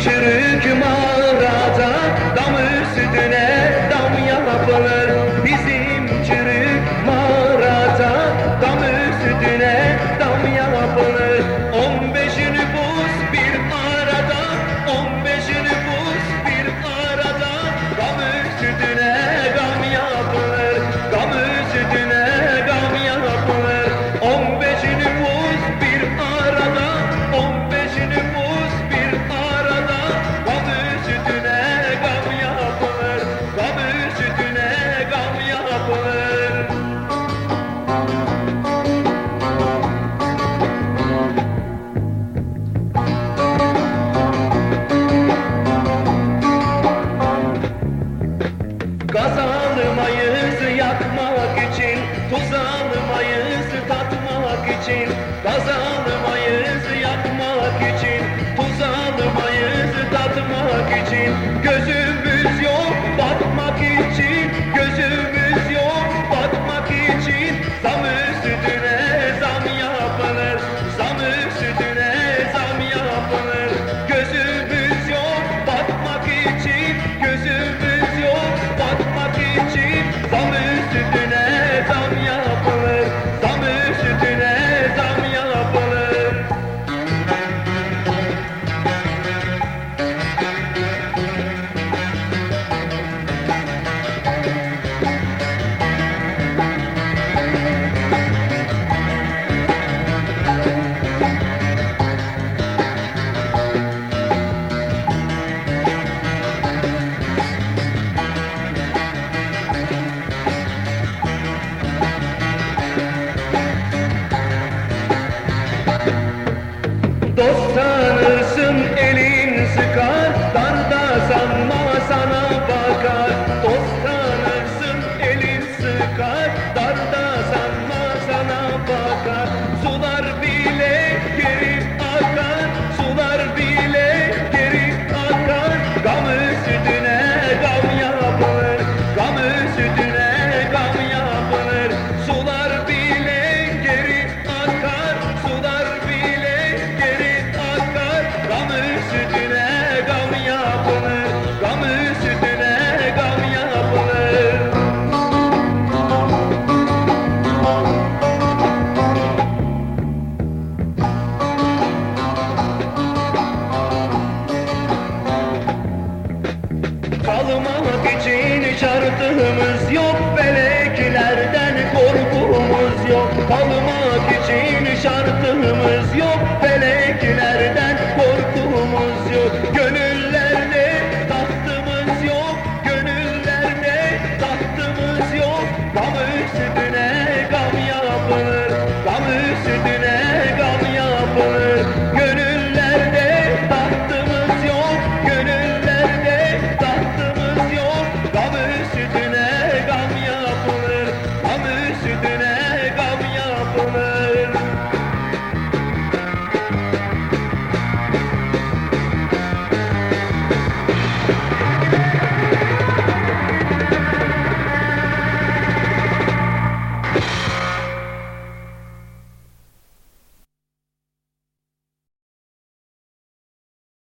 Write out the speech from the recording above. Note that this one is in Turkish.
çürük mağarada Dam üstüne dam yapılır tatmak için Gaz almayız yakmak için Tuz almayız tatmak için Gözü sütüne gam yapılır. Sular bile geri akar Sular bile geri akar. Gamı sütüne şartımız yok Meleklerden korkumuz yok. Kalmak için şartımız yok Meleklerden korkumuz yok. Gönüllerde tahtımız yok Gönüllerde tahtımız yok. Gam üstüne gam yapılır Gam üstüne gam yapılır.